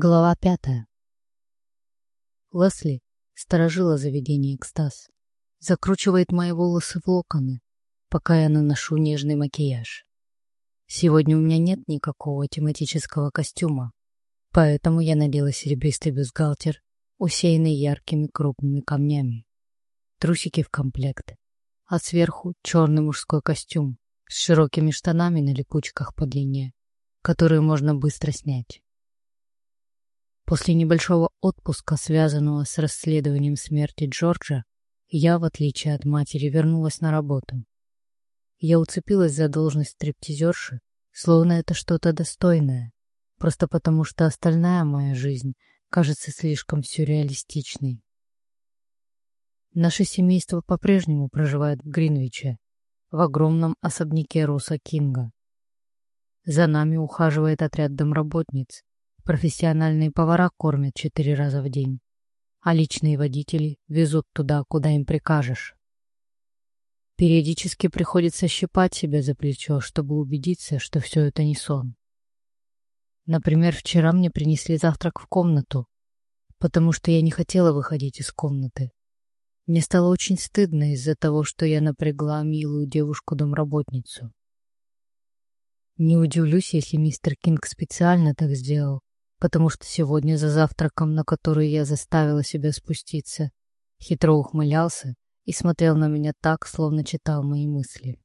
Глава пятая. Лесли сторожила заведение экстаз. Закручивает мои волосы в локоны, пока я наношу нежный макияж. Сегодня у меня нет никакого тематического костюма, поэтому я надела серебристый бюстгальтер, усеянный яркими крупными камнями. Трусики в комплект, а сверху черный мужской костюм с широкими штанами на липучках по длине, которые можно быстро снять. После небольшого отпуска, связанного с расследованием смерти Джорджа, я, в отличие от матери, вернулась на работу. Я уцепилась за должность стриптизерши, словно это что-то достойное, просто потому что остальная моя жизнь кажется слишком сюрреалистичной. Наше семейство по-прежнему проживает в Гринвиче, в огромном особняке Руса Кинга. За нами ухаживает отряд домработниц, Профессиональные повара кормят четыре раза в день, а личные водители везут туда, куда им прикажешь. Периодически приходится щипать себя за плечо, чтобы убедиться, что все это не сон. Например, вчера мне принесли завтрак в комнату, потому что я не хотела выходить из комнаты. Мне стало очень стыдно из-за того, что я напрягла милую девушку-домработницу. Не удивлюсь, если мистер Кинг специально так сделал, потому что сегодня за завтраком, на который я заставила себя спуститься, хитро ухмылялся и смотрел на меня так, словно читал мои мысли.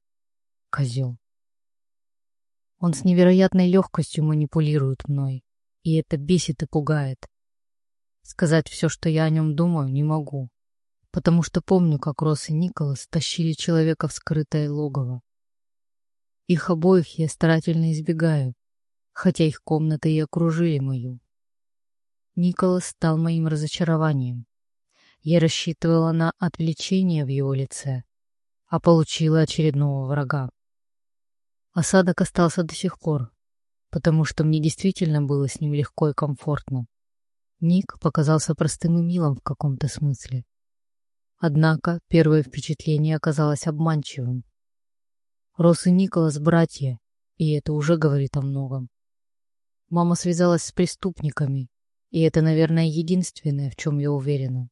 Козел. Он с невероятной легкостью манипулирует мной, и это бесит и пугает. Сказать все, что я о нем думаю, не могу, потому что помню, как Росс и Николас тащили человека в скрытое логово. Их обоих я старательно избегаю, хотя их комнаты и окружили мою. Николас стал моим разочарованием. Я рассчитывала на отвлечение в его лице, а получила очередного врага. Осадок остался до сих пор, потому что мне действительно было с ним легко и комфортно. Ник показался простым и милым в каком-то смысле. Однако первое впечатление оказалось обманчивым. Рос и Николас — братья, и это уже говорит о многом. Мама связалась с преступниками, и это, наверное, единственное, в чем я уверена.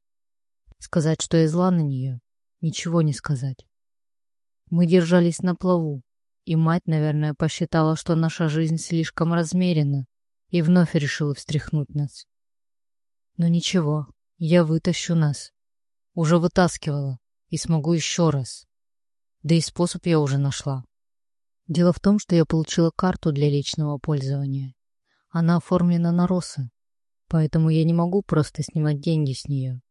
Сказать, что я зла на нее, ничего не сказать. Мы держались на плаву, и мать, наверное, посчитала, что наша жизнь слишком размерена, и вновь решила встряхнуть нас. Но ничего, я вытащу нас. Уже вытаскивала, и смогу еще раз. Да и способ я уже нашла. Дело в том, что я получила карту для личного пользования она оформлена на росы, поэтому я не могу просто снимать деньги с нее.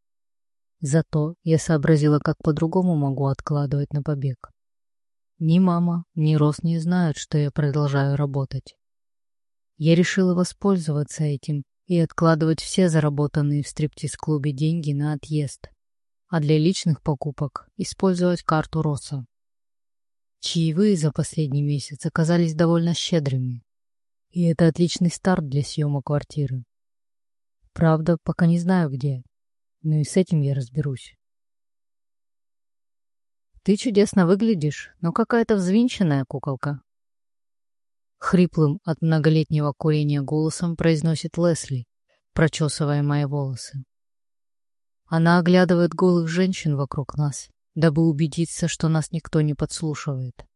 Зато я сообразила, как по-другому могу откладывать на побег. Ни мама, ни Рос не знают, что я продолжаю работать. Я решила воспользоваться этим и откладывать все заработанные в стриптиз-клубе деньги на отъезд, а для личных покупок использовать карту Роса. Чаевые за последний месяц оказались довольно щедрыми, и это отличный старт для съема квартиры. Правда, пока не знаю где, но и с этим я разберусь. Ты чудесно выглядишь, но какая-то взвинченная куколка. Хриплым от многолетнего курения голосом произносит Лесли, прочесывая мои волосы. Она оглядывает голых женщин вокруг нас, дабы убедиться, что нас никто не подслушивает.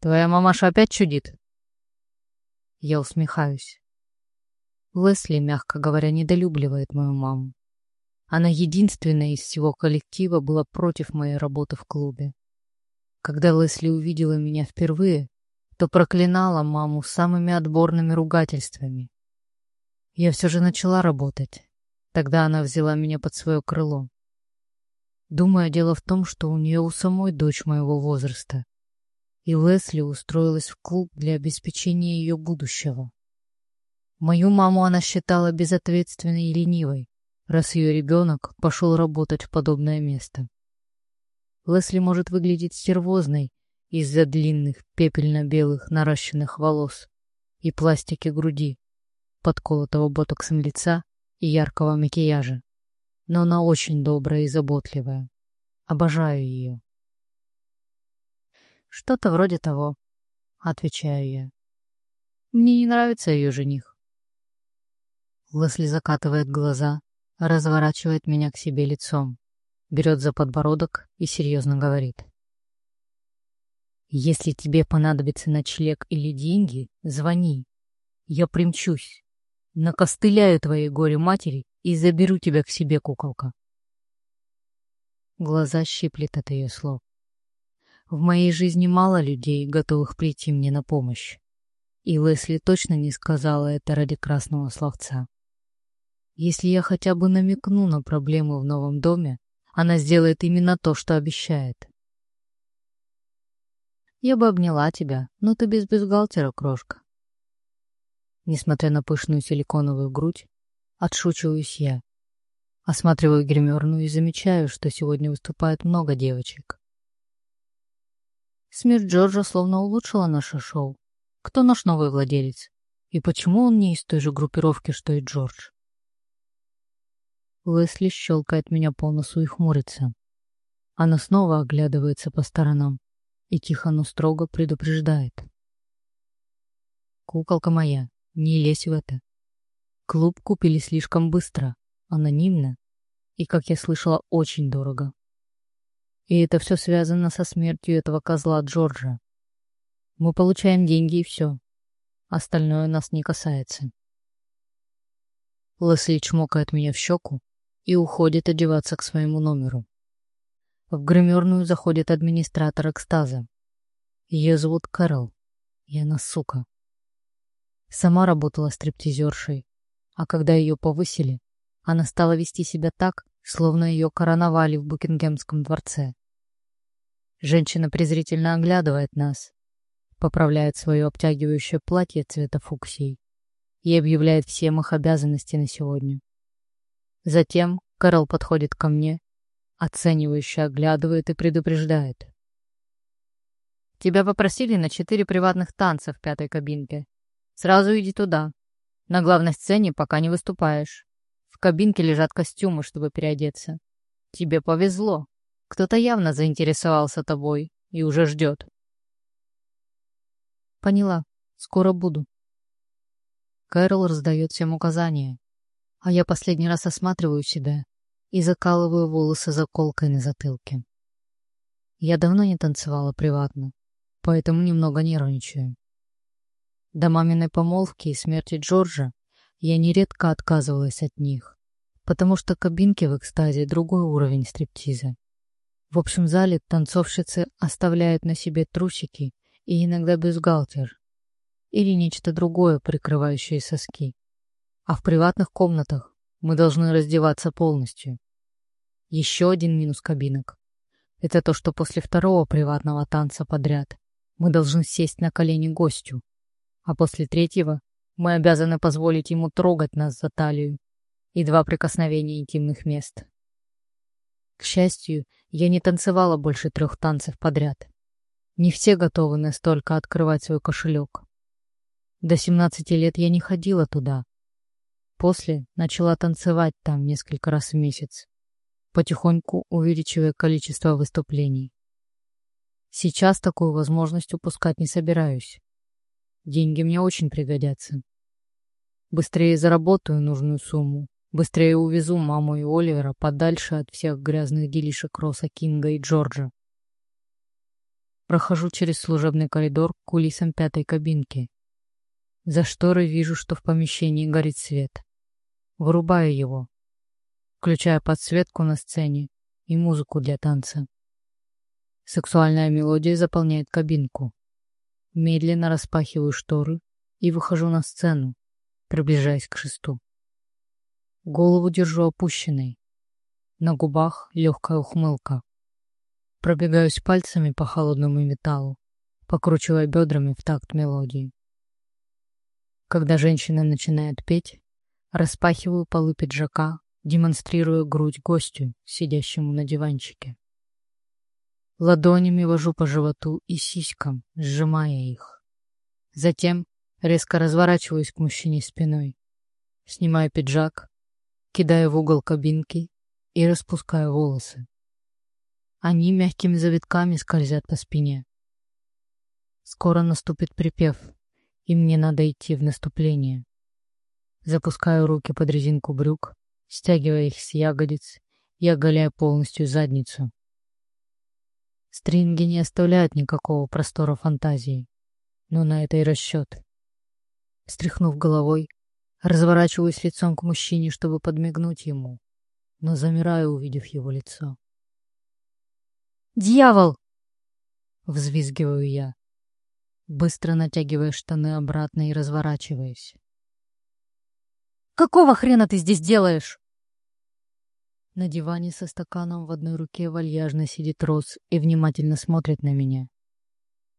«Твоя мамаша опять чудит?» Я усмехаюсь. Лесли, мягко говоря, недолюбливает мою маму. Она единственная из всего коллектива была против моей работы в клубе. Когда Лесли увидела меня впервые, то проклинала маму самыми отборными ругательствами. Я все же начала работать. Тогда она взяла меня под свое крыло. Думаю, дело в том, что у нее у самой дочь моего возраста, и Лесли устроилась в клуб для обеспечения ее будущего. Мою маму она считала безответственной и ленивой, раз ее ребенок пошел работать в подобное место. Лесли может выглядеть стервозной из-за длинных пепельно-белых наращенных волос и пластики груди, подколотого ботоксом лица и яркого макияжа. Но она очень добрая и заботливая. Обожаю ее. Что-то вроде того, — отвечаю я. Мне не нравится ее жених. Лесли закатывает глаза, разворачивает меня к себе лицом, берет за подбородок и серьезно говорит. «Если тебе понадобится ночлег или деньги, звони. Я примчусь, накостыляю твоей горе-матери и заберу тебя к себе, куколка». Глаза щиплет от ее слов. В моей жизни мало людей, готовых прийти мне на помощь. И Лесли точно не сказала это ради красного словца. Если я хотя бы намекну на проблемы в новом доме, она сделает именно то, что обещает. Я бы обняла тебя, но ты без бюстгальтера, крошка. Несмотря на пышную силиконовую грудь, отшучиваюсь я. Осматриваю гримерную и замечаю, что сегодня выступает много девочек. Смерть Джорджа словно улучшила наше шоу. Кто наш новый владелец? И почему он не из той же группировки, что и Джордж? Лесли щелкает меня по носу и хмурится. Она снова оглядывается по сторонам и тихо, но строго предупреждает. «Куколка моя, не лезь в это. Клуб купили слишком быстро, анонимно и, как я слышала, очень дорого. И это все связано со смертью этого козла Джорджа. Мы получаем деньги и все. Остальное нас не касается. Лесли чмокает меня в щеку и уходит одеваться к своему номеру. В гримерную заходит администратор экстаза. Ее зовут Кэрол, и она сука. Сама работала стриптизершей, а когда ее повысили, она стала вести себя так, словно ее короновали в Букингемском дворце. Женщина презрительно оглядывает нас, поправляет свое обтягивающее платье цвета фуксии и объявляет всем их обязанности на сегодня. Затем Кэрол подходит ко мне, оценивающе оглядывает и предупреждает. «Тебя попросили на четыре приватных танца в пятой кабинке. Сразу иди туда. На главной сцене пока не выступаешь. В кабинке лежат костюмы, чтобы переодеться. Тебе повезло. Кто-то явно заинтересовался тобой и уже ждет. Поняла. Скоро буду. Кэрол раздает всем указания, а я последний раз осматриваю себя и закалываю волосы заколкой на затылке. Я давно не танцевала приватно, поэтому немного нервничаю. До маминой помолвки и смерти Джорджа я нередко отказывалась от них, потому что кабинки в экстазе — другой уровень стриптиза. В общем зале танцовщицы оставляют на себе трусики и иногда бюстгальтер или нечто другое, прикрывающее соски. А в приватных комнатах мы должны раздеваться полностью. Еще один минус кабинок — это то, что после второго приватного танца подряд мы должны сесть на колени гостю, а после третьего мы обязаны позволить ему трогать нас за талию и два прикосновения интимных мест. К счастью, я не танцевала больше трех танцев подряд. Не все готовы настолько открывать свой кошелек. До 17 лет я не ходила туда. После начала танцевать там несколько раз в месяц, потихоньку увеличивая количество выступлений. Сейчас такую возможность упускать не собираюсь. Деньги мне очень пригодятся. Быстрее заработаю нужную сумму, быстрее увезу маму и Оливера подальше от всех грязных делишек Росса Кинга и Джорджа. Прохожу через служебный коридор к кулисам пятой кабинки. За шторой вижу, что в помещении горит свет. Вырубаю его, включая подсветку на сцене и музыку для танца. Сексуальная мелодия заполняет кабинку. Медленно распахиваю шторы и выхожу на сцену, приближаясь к шесту. Голову держу опущенной. На губах легкая ухмылка. Пробегаюсь пальцами по холодному металлу, покручивая бедрами в такт мелодии. Когда женщина начинает петь, распахиваю полы пиджака, демонстрируя грудь гостю, сидящему на диванчике. Ладонями вожу по животу и сиськам, сжимая их. Затем резко разворачиваюсь к мужчине спиной, снимаю пиджак, кидаю в угол кабинки и распускаю волосы. Они мягкими завитками скользят по спине. Скоро наступит припев, и мне надо идти в наступление. Запускаю руки под резинку брюк, стягивая их с ягодиц и оголяя полностью задницу. Стринги не оставляют никакого простора фантазии, но на это и расчет. Стряхнув головой, разворачиваюсь лицом к мужчине, чтобы подмигнуть ему, но замираю, увидев его лицо. «Дьявол!» — взвизгиваю я, быстро натягивая штаны обратно и разворачиваясь. «Какого хрена ты здесь делаешь?» На диване со стаканом в одной руке вальяжно сидит Рос и внимательно смотрит на меня.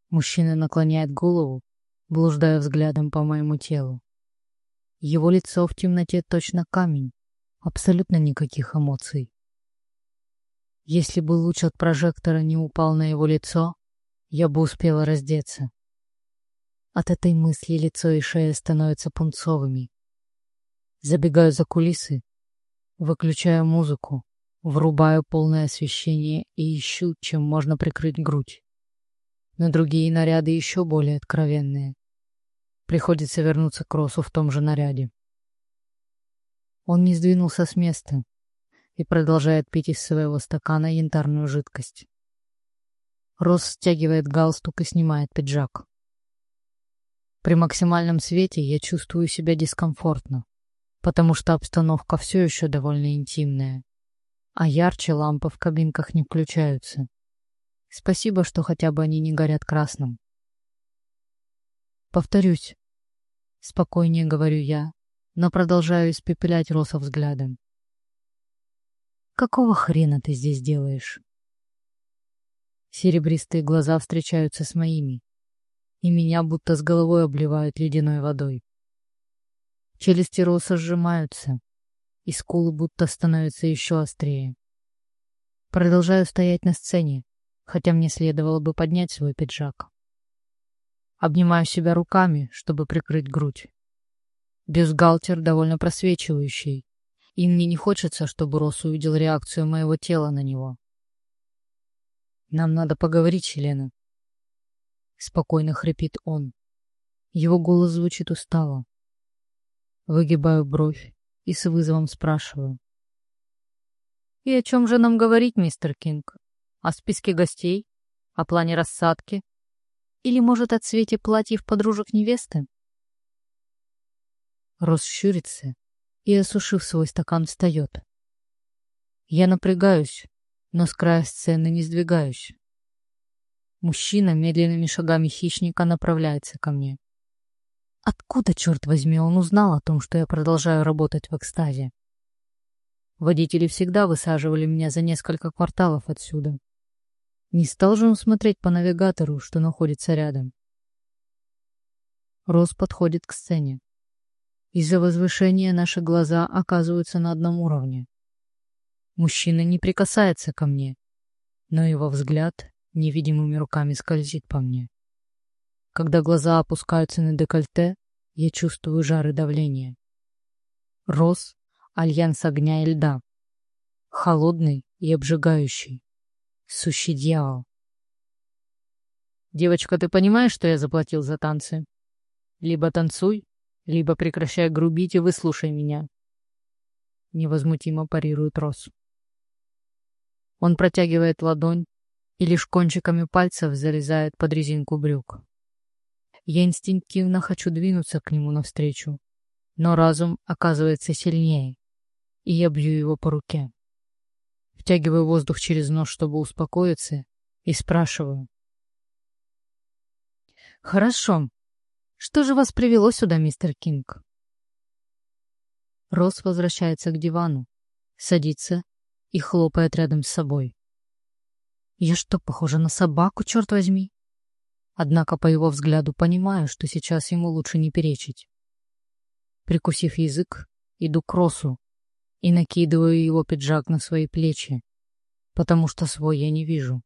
Мужчина наклоняет голову, блуждая взглядом по моему телу. Его лицо в темноте точно камень, абсолютно никаких эмоций. Если бы луч от прожектора не упал на его лицо, я бы успела раздеться. От этой мысли лицо и шея становятся пунцовыми. Забегаю за кулисы, выключаю музыку, врубаю полное освещение и ищу, чем можно прикрыть грудь. Но другие наряды еще более откровенные. Приходится вернуться к Росу в том же наряде. Он не сдвинулся с места, и продолжает пить из своего стакана янтарную жидкость. Рос стягивает галстук и снимает пиджак. При максимальном свете я чувствую себя дискомфортно, потому что обстановка все еще довольно интимная, а ярче лампы в кабинках не включаются. Спасибо, что хотя бы они не горят красным. Повторюсь, спокойнее говорю я, но продолжаю испепелять Роса взглядом. Какого хрена ты здесь делаешь? Серебристые глаза встречаются с моими, и меня будто с головой обливают ледяной водой. Челюсти Роса сжимаются, и скулы будто становятся еще острее. Продолжаю стоять на сцене, хотя мне следовало бы поднять свой пиджак. Обнимаю себя руками, чтобы прикрыть грудь. Бюстгальтер довольно просвечивающий, и мне не хочется, чтобы Росс увидел реакцию моего тела на него. «Нам надо поговорить, Елена», — спокойно хрипит он. Его голос звучит устало. Выгибаю бровь и с вызовом спрашиваю. «И о чем же нам говорить, мистер Кинг? О списке гостей? О плане рассадки? Или, может, о цвете платьев подружек невесты?» Рос щурится и, осушив свой стакан, встает. Я напрягаюсь, но с края сцены не сдвигаюсь. Мужчина медленными шагами хищника направляется ко мне. Откуда, черт возьми, он узнал о том, что я продолжаю работать в экстазе? Водители всегда высаживали меня за несколько кварталов отсюда. Не стал же он смотреть по навигатору, что находится рядом. Рос подходит к сцене. Из-за возвышения наши глаза оказываются на одном уровне. Мужчина не прикасается ко мне, но его взгляд невидимыми руками скользит по мне. Когда глаза опускаются на декольте, я чувствую жар и давление. Рос — альянс огня и льда. Холодный и обжигающий. Сущий дьявол. «Девочка, ты понимаешь, что я заплатил за танцы? Либо танцуй, либо прекращай грубить и выслушай меня. Невозмутимо парирует Рос. Он протягивает ладонь и лишь кончиками пальцев залезает под резинку брюк. Я инстинктивно хочу двинуться к нему навстречу, но разум оказывается сильнее, и я бью его по руке. Втягиваю воздух через нос, чтобы успокоиться, и спрашиваю. «Хорошо, что же вас привело сюда, мистер Кинг? Росс возвращается к дивану, садится и хлопает рядом с собой. Я что, похожа на собаку, черт возьми? Однако по его взгляду понимаю, что сейчас ему лучше не перечить. Прикусив язык, иду к Росу и накидываю его пиджак на свои плечи, потому что свой я не вижу.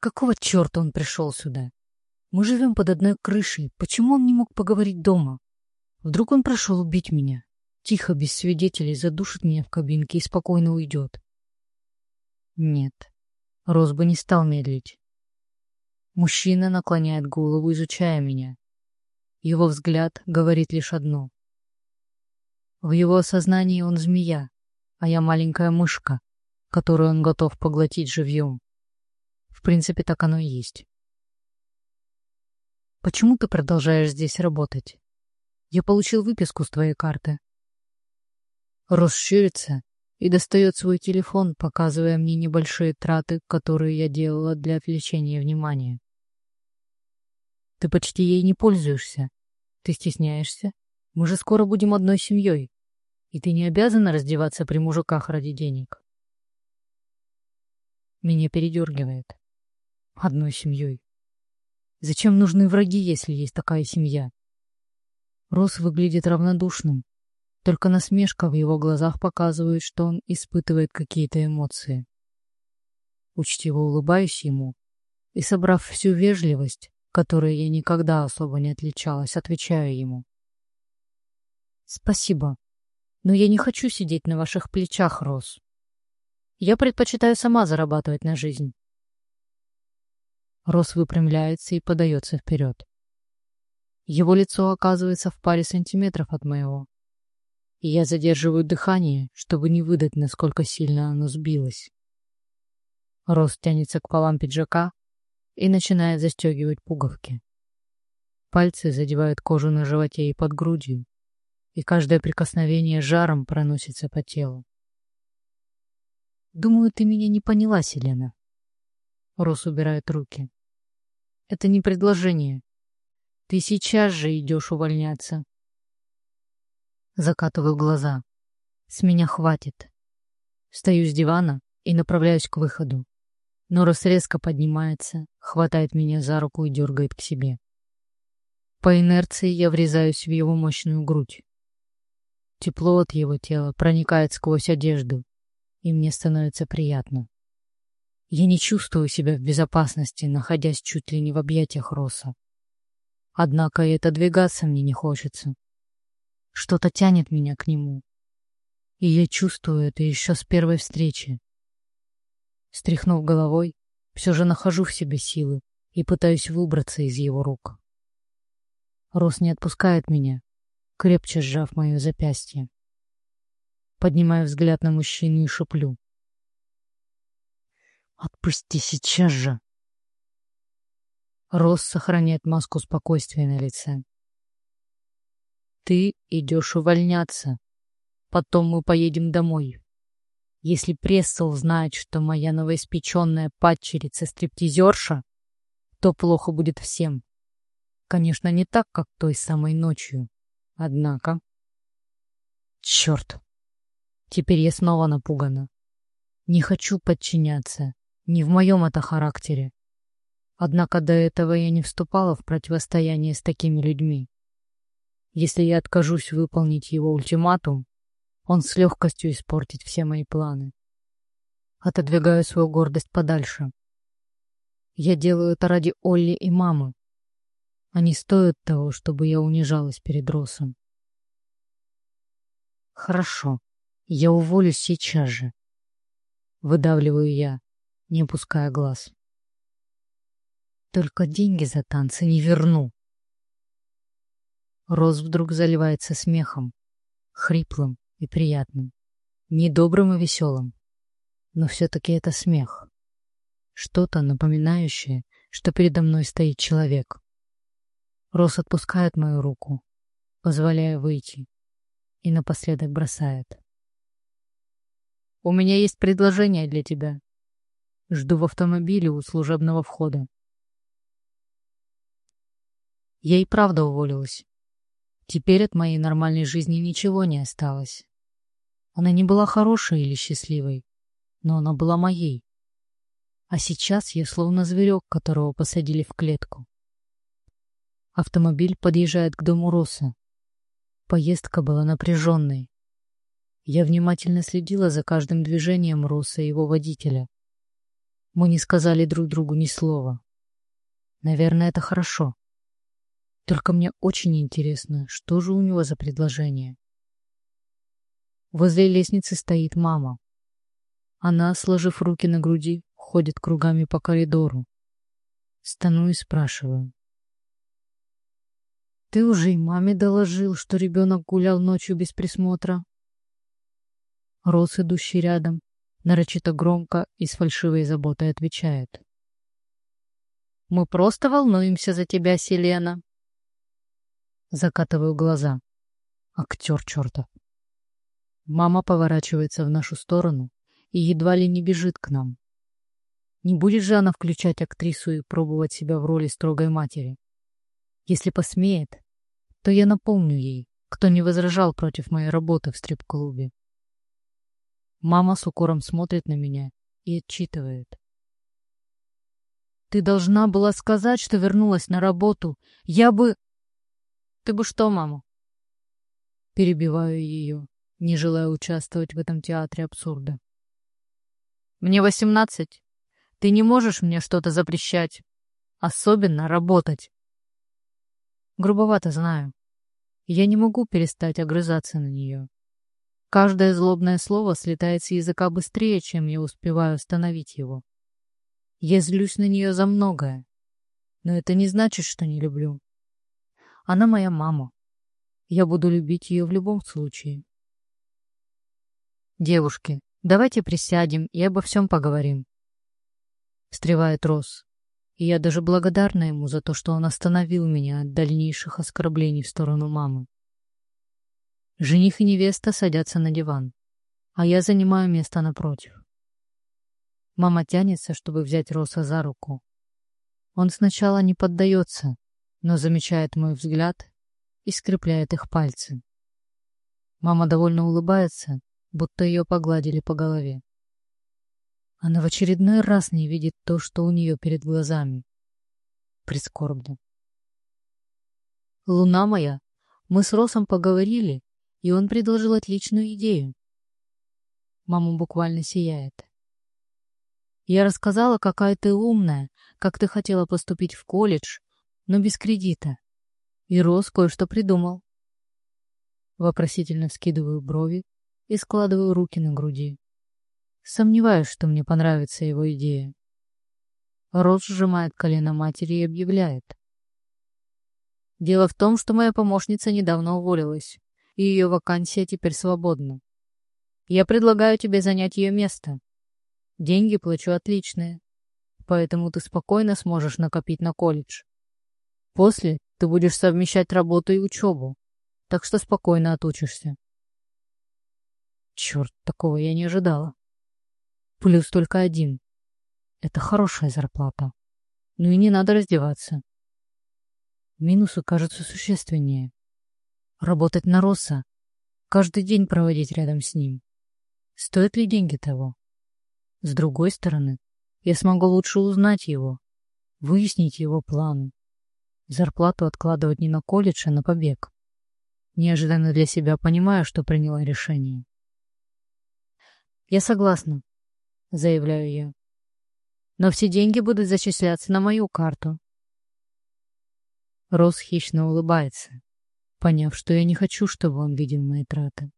Какого черта он пришел сюда? Мы живем под одной крышей. Почему он не мог поговорить дома? Вдруг он прошел убить меня? Тихо, без свидетелей, задушит меня в кабинке и спокойно уйдет. Нет, Рос бы не стал медлить. Мужчина наклоняет голову, изучая меня. Его взгляд говорит лишь одно. В его сознании он змея, а я маленькая мышка, которую он готов поглотить живьем. В принципе, так оно и есть. Почему ты продолжаешь здесь работать? Я получил выписку с твоей карты. Рос щурится и достает свой телефон, показывая мне небольшие траты, которые я делала для отвлечения внимания. Ты почти ей не пользуешься. Ты стесняешься? Мы же скоро будем одной семьей. И ты не обязана раздеваться при мужиках ради денег. Меня передергивает. Одной семьей. Зачем нужны враги, если есть такая семья? Рос выглядит равнодушным. Только насмешка в его глазах показывает, что он испытывает какие-то эмоции. Учтиво улыбаюсь ему и, собрав всю вежливость, которой я никогда особо не отличалась, отвечаю ему. «Спасибо, но я не хочу сидеть на ваших плечах, Рос. Я предпочитаю сама зарабатывать на жизнь». Рос выпрямляется и подается вперед. Его лицо оказывается в паре сантиметров от моего. И я задерживаю дыхание, чтобы не выдать, насколько сильно оно сбилось. Рос тянется к полам пиджака, и начинает застегивать пуговки. Пальцы задевают кожу на животе и под грудью, и каждое прикосновение жаром проносится по телу. «Думаю, ты меня не поняла, Селена». Рос убирает руки. «Это не предложение. Ты сейчас же идешь увольняться». Закатываю глаза. С меня хватит. Встаю с дивана и направляюсь к выходу. Норос резко поднимается, хватает меня за руку и дергает к себе. По инерции я врезаюсь в его мощную грудь. Тепло от его тела проникает сквозь одежду, и мне становится приятно. Я не чувствую себя в безопасности, находясь чуть ли не в объятиях Роса. Однако и отодвигаться мне не хочется. Что-то тянет меня к нему. И я чувствую это еще с первой встречи. Стряхнув головой, все же нахожу в себе силы и пытаюсь выбраться из его рук. Рос не отпускает меня, крепче сжав мое запястье. Поднимаю взгляд на мужчину и шеплю. «Отпусти сейчас же!» Рос сохраняет маску спокойствия на лице. «Ты идешь увольняться. Потом мы поедем домой. Если пресса узнает, что моя новоиспеченная падчерица-стриптизерша, то плохо будет всем. Конечно, не так, как той самой ночью. Однако... Черт! Теперь я снова напугана. Не хочу подчиняться. Не в моем это характере. Однако до этого я не вступала в противостояние с такими людьми. Если я откажусь выполнить его ультиматум, он с легкостью испортит все мои планы. Отодвигаю свою гордость подальше. Я делаю это ради Олли и мамы. Они стоят того, чтобы я унижалась перед Росом. Хорошо, я уволюсь сейчас же. Выдавливаю я, не опуская глаз. Только деньги за танцы не верну. Рос вдруг заливается смехом, хриплым, и приятным. Не добрым и веселым. Но все-таки это смех. Что-то напоминающее, что передо мной стоит человек. Рос отпускает мою руку, позволяя выйти, и напоследок бросает. «У меня есть предложение для тебя. Жду в автомобиле у служебного входа». Я и правда уволилась. Теперь от моей нормальной жизни ничего не осталось. Она не была хорошей или счастливой, но она была моей. А сейчас я словно зверек, которого посадили в клетку. Автомобиль подъезжает к дому Роса. Поездка была напряженной. Я внимательно следила за каждым движением Роса и его водителя. Мы не сказали друг другу ни слова. Наверное, это хорошо. Только мне очень интересно, что же у него за предложение. Возле лестницы стоит мама. Она, сложив руки на груди, ходит кругами по коридору. Стану и спрашиваю. Ты уже и маме доложил, что ребенок гулял ночью без присмотра. Рос, идущий рядом, нарочито громко и с фальшивой заботой отвечает. «Мы просто волнуемся за тебя, Селена». Закатываю глаза. Актер чертов. Мама поворачивается в нашу сторону и едва ли не бежит к нам. Не будет же она включать актрису и пробовать себя в роли строгой матери. Если посмеет, то я напомню ей, кто не возражал против моей работы в стрип-клубе. Мама с укором смотрит на меня и отчитывает. Ты должна была сказать, что вернулась на работу. Я бы... Ты бы что, мама? Перебиваю ее, не желая участвовать в этом театре абсурда. Мне восемнадцать. Ты не можешь мне что-то запрещать. Особенно работать. Грубовато знаю. Я не могу перестать огрызаться на нее. Каждое злобное слово слетает с языка быстрее, чем я успеваю остановить его. Я злюсь на нее за многое, но это не значит, что не люблю. Она моя мама. Я буду любить ее в любом случае. Девушки, давайте присядем и обо всем поговорим. Встревает Рос и я даже благодарна ему за то, что он остановил меня от дальнейших оскорблений в сторону мамы. Жених и невеста садятся на диван, а я занимаю место напротив. Мама тянется, чтобы взять Роса за руку. Он сначала не поддается, но замечает мой взгляд и скрепляет их пальцы. Мама довольно улыбается, будто ее погладили по голове. Она в очередной раз не видит то, что у нее перед глазами. Прискорбно. Луна моя, мы с Росом поговорили, и он предложил отличную идею. Мама буквально сияет. Я рассказала, какая ты умная, как ты хотела поступить в колледж, но без кредита. И Рос кое-что придумал. Вопросительно вскидываю брови и складываю руки на груди. Сомневаюсь, что мне понравится его идея. Рос сжимает колено матери и объявляет. Дело в том, что моя помощница недавно уволилась, и ее вакансия теперь свободна. Я предлагаю тебе занять ее место. Деньги плачу отличные, поэтому ты спокойно сможешь накопить на колледж. После ты будешь совмещать работу и учебу, так что спокойно отучишься. Черт, такого я не ожидала. Плюс только один. Это хорошая зарплата. Ну и не надо раздеваться. Минусы кажутся существеннее. Работать на Росса, каждый день проводить рядом с ним. Стоят ли деньги того? С другой стороны, я смогу лучше узнать его, выяснить его планы. Зарплату откладывать не на колледж, а на побег. Неожиданно для себя понимаю, что приняла решение. Я согласна. — заявляю я. «Но все деньги будут зачисляться на мою карту». Рос хищно улыбается, поняв, что я не хочу, чтобы он видел мои траты.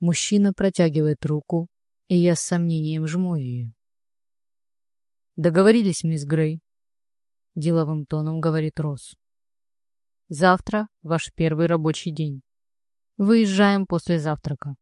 Мужчина протягивает руку, и я с сомнением жму ее. «Договорились, мисс Грей», — деловым тоном говорит Рос. «Завтра ваш первый рабочий день. Выезжаем после завтрака».